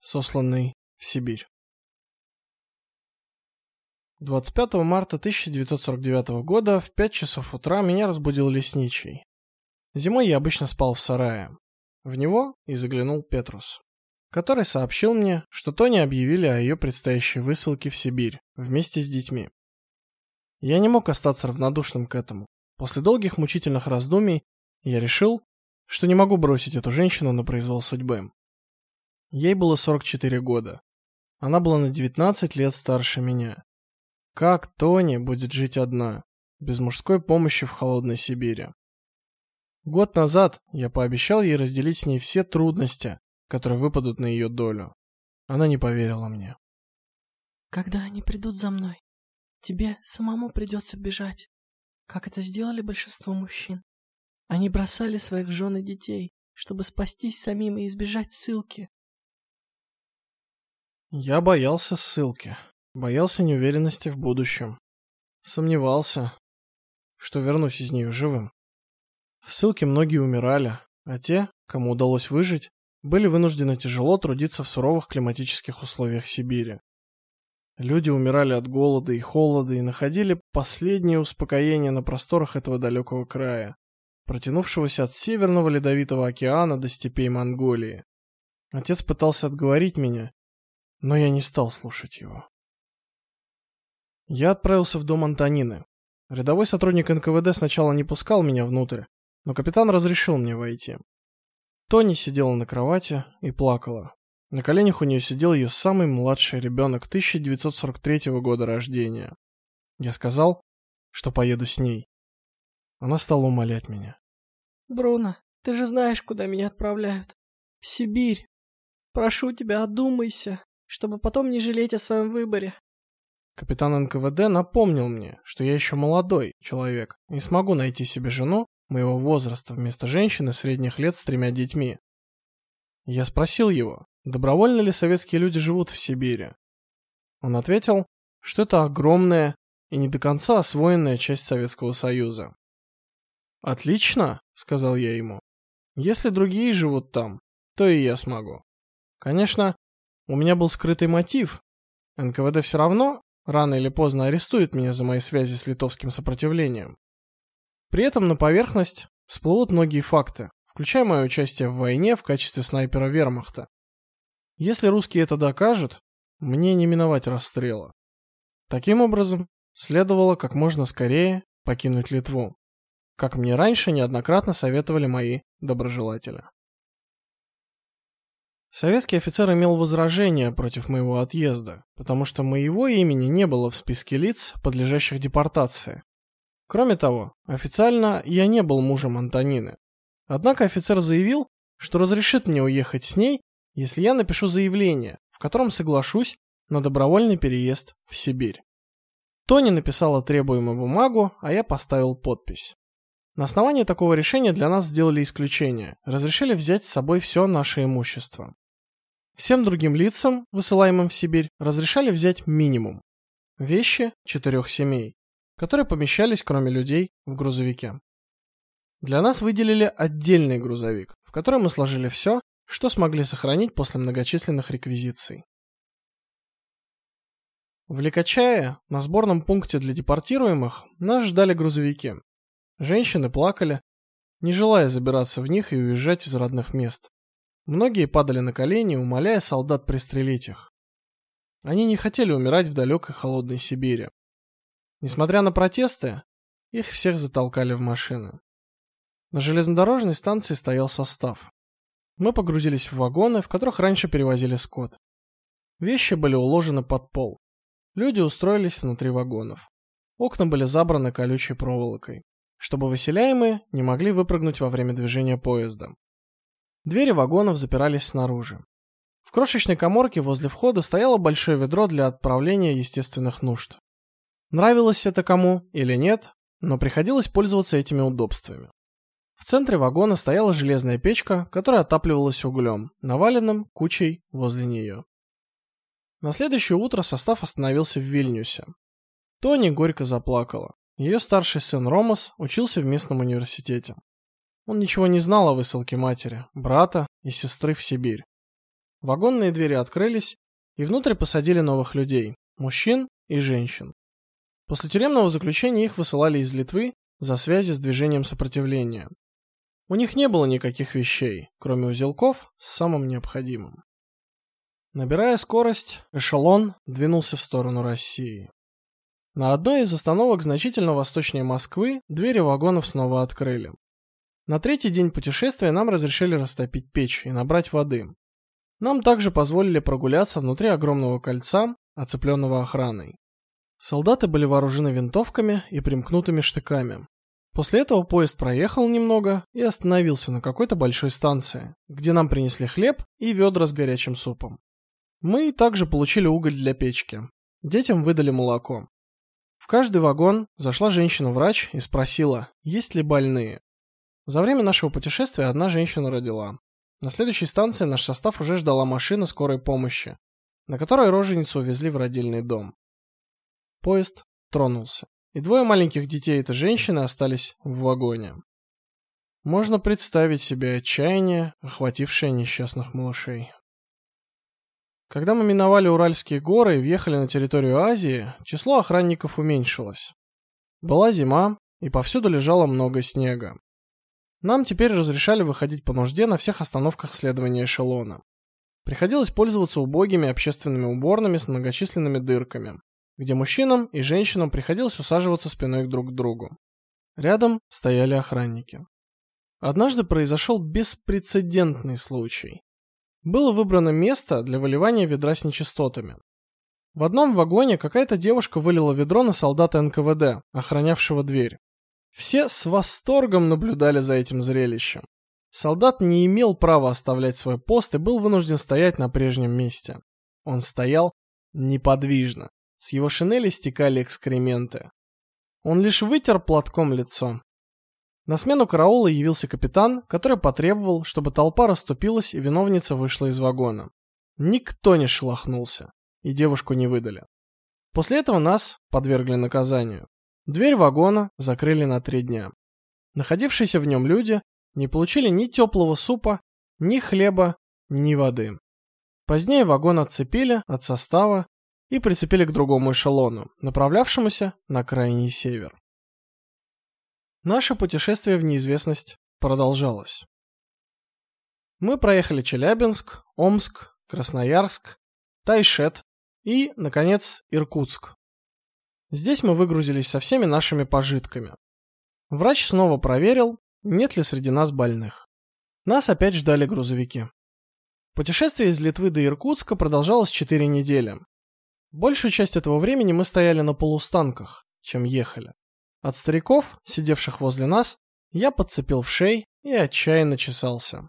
сосланный в Сибирь. 25 марта 1949 года в 5 часов утра меня разбудил лесничий. Зимой я обычно спал в сарае. В него и заглянул Петрус, который сообщил мне, что Тони объявили о ее предстоящей высылке в Сибирь вместе с детьми. Я не мог остаться равнодушным к этому. После долгих мучительных раздумий я решил, что не могу бросить эту женщину на произвол судьбы. Ей было 44 года. Она была на 19 лет старше меня. Как Тони будет жить одна, без мужской помощи в холодной Сибири? Год назад я пообещал ей разделить с ней все трудности, которые выпадут на ее долю. Она не поверила мне. Когда они придут за мной, тебе самому придется бежать, как это сделали большинство мужчин. Они бросали своих жен и детей, чтобы спастись самим и избежать ссылки. Я боялся ссылки, боялся неуверенности в будущем. Сомневался, что вернусь из нее живым. В ссылке многие умирали, а те, кому удалось выжить, были вынуждены тяжело трудиться в суровых климатических условиях Сибири. Люди умирали от голода и холода и находили последнее успокоение на просторах этого далекого края, протянувшегося от Северного Ледовитого океана до степей Монголии. Отец пытался отговорить меня, но я не стал слушать его. Я отправился в дом Антонины. Рядовой сотрудник НКВД сначала не пускал меня внутрь, но капитан разрешил мне войти. Тони сидела на кровати и плакала. На коленях у нее сидел ее самый младший ребенок 1943 года рождения. Я сказал, что поеду с ней. Она стала умолять меня. Бруно, ты же знаешь, куда меня отправляют. В Сибирь. Прошу тебя, одумайся чтобы потом не жалеть о своем выборе. Капитан НКВД напомнил мне, что я еще молодой человек и смогу найти себе жену моего возраста вместо женщины средних лет с тремя детьми. Я спросил его, добровольно ли советские люди живут в Сибири. Он ответил, что это огромная и не до конца освоенная часть Советского Союза. Отлично, сказал я ему. Если другие живут там, то и я смогу. Конечно, у меня был скрытый мотив. НКВД все равно рано или поздно арестует меня за мои связи с литовским сопротивлением. При этом на поверхность всплывут многие факты, включая мое участие в войне в качестве снайпера Вермахта. Если русские это докажут, мне не миновать расстрела. Таким образом, следовало как можно скорее покинуть Литву, как мне раньше неоднократно советовали мои доброжелатели. Советский офицер имел возражения против моего отъезда, потому что моего имени не было в списке лиц, подлежащих депортации. Кроме того, официально я не был мужем Антонины. Однако офицер заявил, что разрешит мне уехать с ней, если я напишу заявление, в котором соглашусь на добровольный переезд в Сибирь. Тони написала требуемую бумагу, а я поставил подпись. На основании такого решения для нас сделали исключение. Разрешили взять с собой все наше имущество. Всем другим лицам, высылаемым в Сибирь, разрешали взять минимум вещи четырех семей, которые помещались, кроме людей, в грузовике. Для нас выделили отдельный грузовик, в который мы сложили все, что смогли сохранить после многочисленных реквизиций. В Ликачае, на сборном пункте для депортируемых, нас ждали грузовики. Женщины плакали, не желая забираться в них и уезжать из родных мест. Многие падали на колени, умоляя солдат пристрелить их. Они не хотели умирать в далекой холодной Сибири. Несмотря на протесты, их всех затолкали в машины. На железнодорожной станции стоял состав. Мы погрузились в вагоны, в которых раньше перевозили скот. Вещи были уложены под пол. Люди устроились внутри вагонов. Окна были забраны колючей проволокой чтобы выселяемые не могли выпрыгнуть во время движения поезда. Двери вагонов запирались снаружи. В крошечной каморке возле входа стояло большое ведро для отправления естественных нужд. Нравилось это кому или нет, но приходилось пользоваться этими удобствами. В центре вагона стояла железная печка, которая отапливалась углем, наваленным кучей возле нее. На следующее утро состав остановился в Вильнюсе. Тони горько заплакала. Ее старший сын Ромас учился в местном университете. Он ничего не знал о высылке матери, брата и сестры в Сибирь. вагонные двери открылись, и внутрь посадили новых людей, мужчин и женщин. После тюремного заключения их высылали из Литвы за связи с движением сопротивления. У них не было никаких вещей, кроме узелков с самым необходимым. Набирая скорость, эшелон двинулся в сторону России. На одной из остановок значительно восточнее Москвы двери вагонов снова открыли. На третий день путешествия нам разрешили растопить печь и набрать воды. Нам также позволили прогуляться внутри огромного кольца, оцепленного охраной. Солдаты были вооружены винтовками и примкнутыми штыками. После этого поезд проехал немного и остановился на какой-то большой станции, где нам принесли хлеб и ведра с горячим супом. Мы также получили уголь для печки. Детям выдали молоко. Каждый вагон зашла женщина-врач и спросила, есть ли больные. За время нашего путешествия одна женщина родила. На следующей станции наш состав уже ждала машина скорой помощи, на которой роженицу увезли в родильный дом. Поезд тронулся, и двое маленьких детей этой женщины остались в вагоне. Можно представить себе отчаяние, охватившее несчастных малышей. Когда мы миновали Уральские горы и въехали на территорию Азии, число охранников уменьшилось. Была зима, и повсюду лежало много снега. Нам теперь разрешали выходить по нужде на всех остановках следования эшелона. Приходилось пользоваться убогими общественными уборными с многочисленными дырками, где мужчинам и женщинам приходилось усаживаться спиной друг к другу. Рядом стояли охранники. Однажды произошел беспрецедентный случай было выбрано место для выливания ведра с нечистотами. В одном вагоне какая-то девушка вылила ведро на солдата НКВД, охранявшего дверь. Все с восторгом наблюдали за этим зрелищем. Солдат не имел права оставлять свой пост и был вынужден стоять на прежнем месте. Он стоял неподвижно. С его шинели стекали экскременты. Он лишь вытер платком лицо. На смену караула явился капитан, который потребовал, чтобы толпа расступилась и виновница вышла из вагона. Никто не шелохнулся, и девушку не выдали. После этого нас подвергли наказанию. Дверь вагона закрыли на три дня. Находившиеся в нем люди не получили ни теплого супа, ни хлеба, ни воды. Позднее вагон отцепили от состава и прицепили к другому эшелону, направлявшемуся на крайний север. Наше путешествие в неизвестность продолжалось. Мы проехали Челябинск, Омск, Красноярск, Тайшет и, наконец, Иркутск. Здесь мы выгрузились со всеми нашими пожитками. Врач снова проверил, нет ли среди нас больных. Нас опять ждали грузовики. Путешествие из Литвы до Иркутска продолжалось 4 недели. Большую часть этого времени мы стояли на полустанках, чем ехали. От стариков, сидевших возле нас, я подцепил в шей и отчаянно чесался.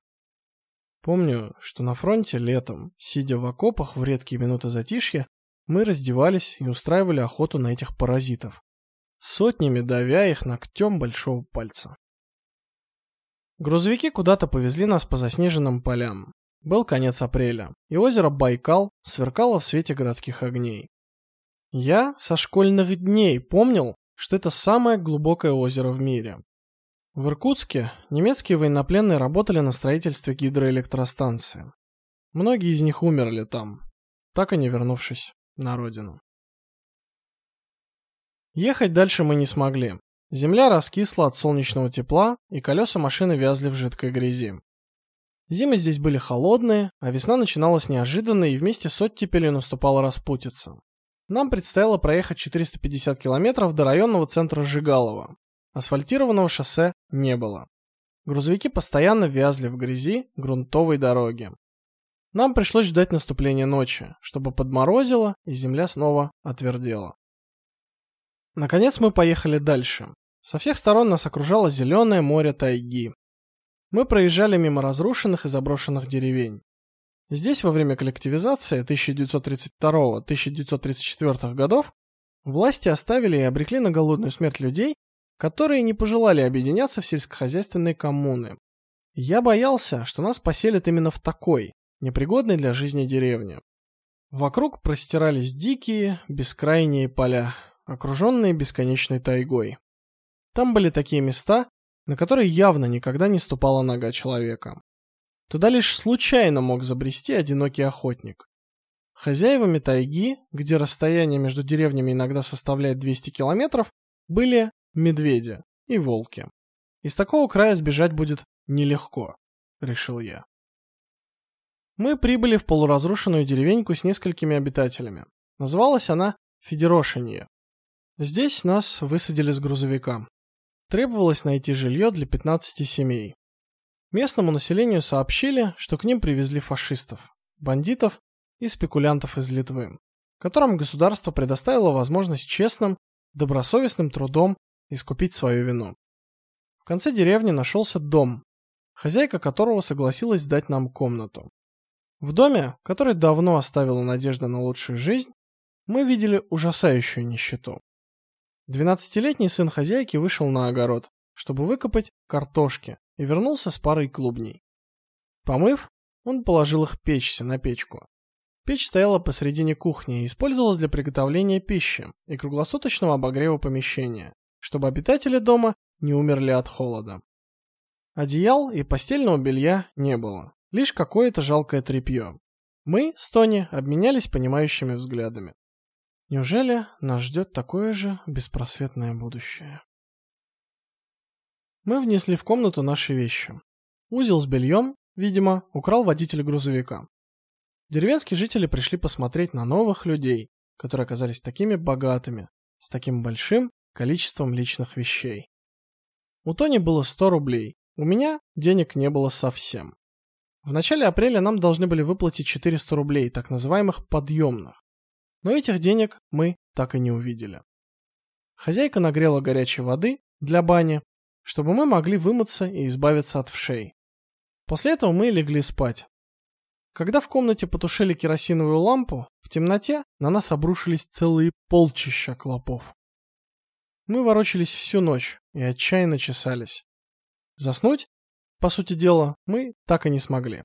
Помню, что на фронте летом, сидя в окопах в редкие минуты затишья, мы раздевались и устраивали охоту на этих паразитов, сотнями давя их ногтем большого пальца. Грузовики куда-то повезли нас по заснеженным полям. Был конец апреля, и озеро Байкал сверкало в свете городских огней. Я со школьных дней помнил, что это самое глубокое озеро в мире. В Иркутске немецкие военнопленные работали на строительстве гидроэлектростанции. Многие из них умерли там, так и не вернувшись на родину. Ехать дальше мы не смогли. Земля раскисла от солнечного тепла, и колеса машины вязли в жидкой грязи. Зимы здесь были холодные, а весна начиналась неожиданно, и вместе с оттепелью наступала распутица. Нам предстояло проехать 450 километров до районного центра Жигалова. Асфальтированного шоссе не было. Грузовики постоянно вязли в грязи грунтовой дороги. Нам пришлось ждать наступления ночи, чтобы подморозило и земля снова отвердела. Наконец мы поехали дальше. Со всех сторон нас окружало зеленое море тайги. Мы проезжали мимо разрушенных и заброшенных деревень. Здесь во время коллективизации 1932-1934 годов власти оставили и обрекли на голодную смерть людей, которые не пожелали объединяться в сельскохозяйственные коммуны. Я боялся, что нас поселят именно в такой, непригодной для жизни деревне. Вокруг простирались дикие, бескрайние поля, окруженные бесконечной тайгой. Там были такие места, на которые явно никогда не ступала нога человека. Туда лишь случайно мог забрести одинокий охотник. Хозяевами тайги, где расстояние между деревнями иногда составляет 200 километров, были медведи и волки. Из такого края сбежать будет нелегко, решил я. Мы прибыли в полуразрушенную деревеньку с несколькими обитателями. Называлась она Федерошинье. Здесь нас высадили с грузовика. Требовалось найти жилье для 15 семей. Местному населению сообщили, что к ним привезли фашистов, бандитов и спекулянтов из Литвы, которым государство предоставило возможность честным, добросовестным трудом искупить свою вину. В конце деревни нашелся дом, хозяйка которого согласилась дать нам комнату. В доме, который давно оставила надежда на лучшую жизнь, мы видели ужасающую нищету. Двенадцатилетний сын хозяйки вышел на огород, чтобы выкопать картошки, и вернулся с парой клубней. Помыв, он положил их печься на печку. Печь стояла посредине кухни и использовалась для приготовления пищи и круглосуточного обогрева помещения, чтобы обитатели дома не умерли от холода. Одеял и постельного белья не было, лишь какое-то жалкое тряпье. Мы с Тони обменялись понимающими взглядами. Неужели нас ждет такое же беспросветное будущее? Мы внесли в комнату наши вещи. Узел с бельем, видимо, украл водитель грузовика. Деревенские жители пришли посмотреть на новых людей, которые оказались такими богатыми, с таким большим количеством личных вещей. У Тони было 100 рублей, у меня денег не было совсем. В начале апреля нам должны были выплатить 400 рублей, так называемых подъемных. Но этих денег мы так и не увидели. Хозяйка нагрела горячей воды для бани, чтобы мы могли вымыться и избавиться от вшей. После этого мы легли спать. Когда в комнате потушили керосиновую лампу, в темноте на нас обрушились целые полчища клопов. Мы ворочались всю ночь и отчаянно чесались. Заснуть, по сути дела, мы так и не смогли.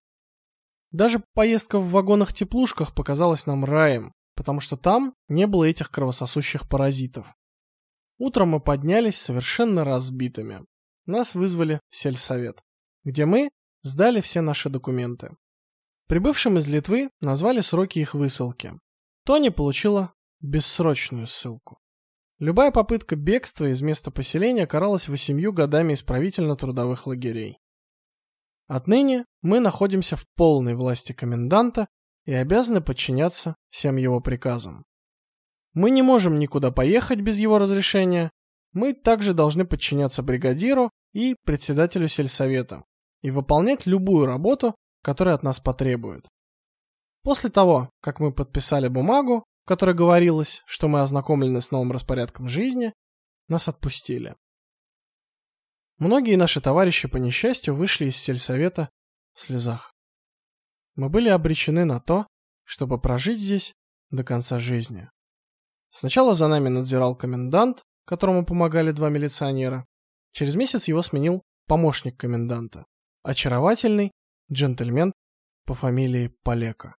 Даже поездка в вагонах-теплушках показалась нам раем, потому что там не было этих кровососущих паразитов. Утром мы поднялись совершенно разбитыми. Нас вызвали в сельсовет, где мы сдали все наши документы. Прибывшим из Литвы назвали сроки их высылки. Тони получила бессрочную ссылку. Любая попытка бегства из места поселения каралась восемью годами исправительно-трудовых лагерей. Отныне мы находимся в полной власти коменданта и обязаны подчиняться всем его приказам. Мы не можем никуда поехать без его разрешения. Мы также должны подчиняться бригадиру и председателю сельсовета и выполнять любую работу, которую от нас потребуют. После того, как мы подписали бумагу, в которой говорилось, что мы ознакомлены с новым распорядком жизни, нас отпустили. Многие наши товарищи по несчастью вышли из сельсовета в слезах. Мы были обречены на то, чтобы прожить здесь до конца жизни. Сначала за нами надзирал комендант, которому помогали два милиционера. Через месяц его сменил помощник коменданта, очаровательный джентльмен по фамилии Полека.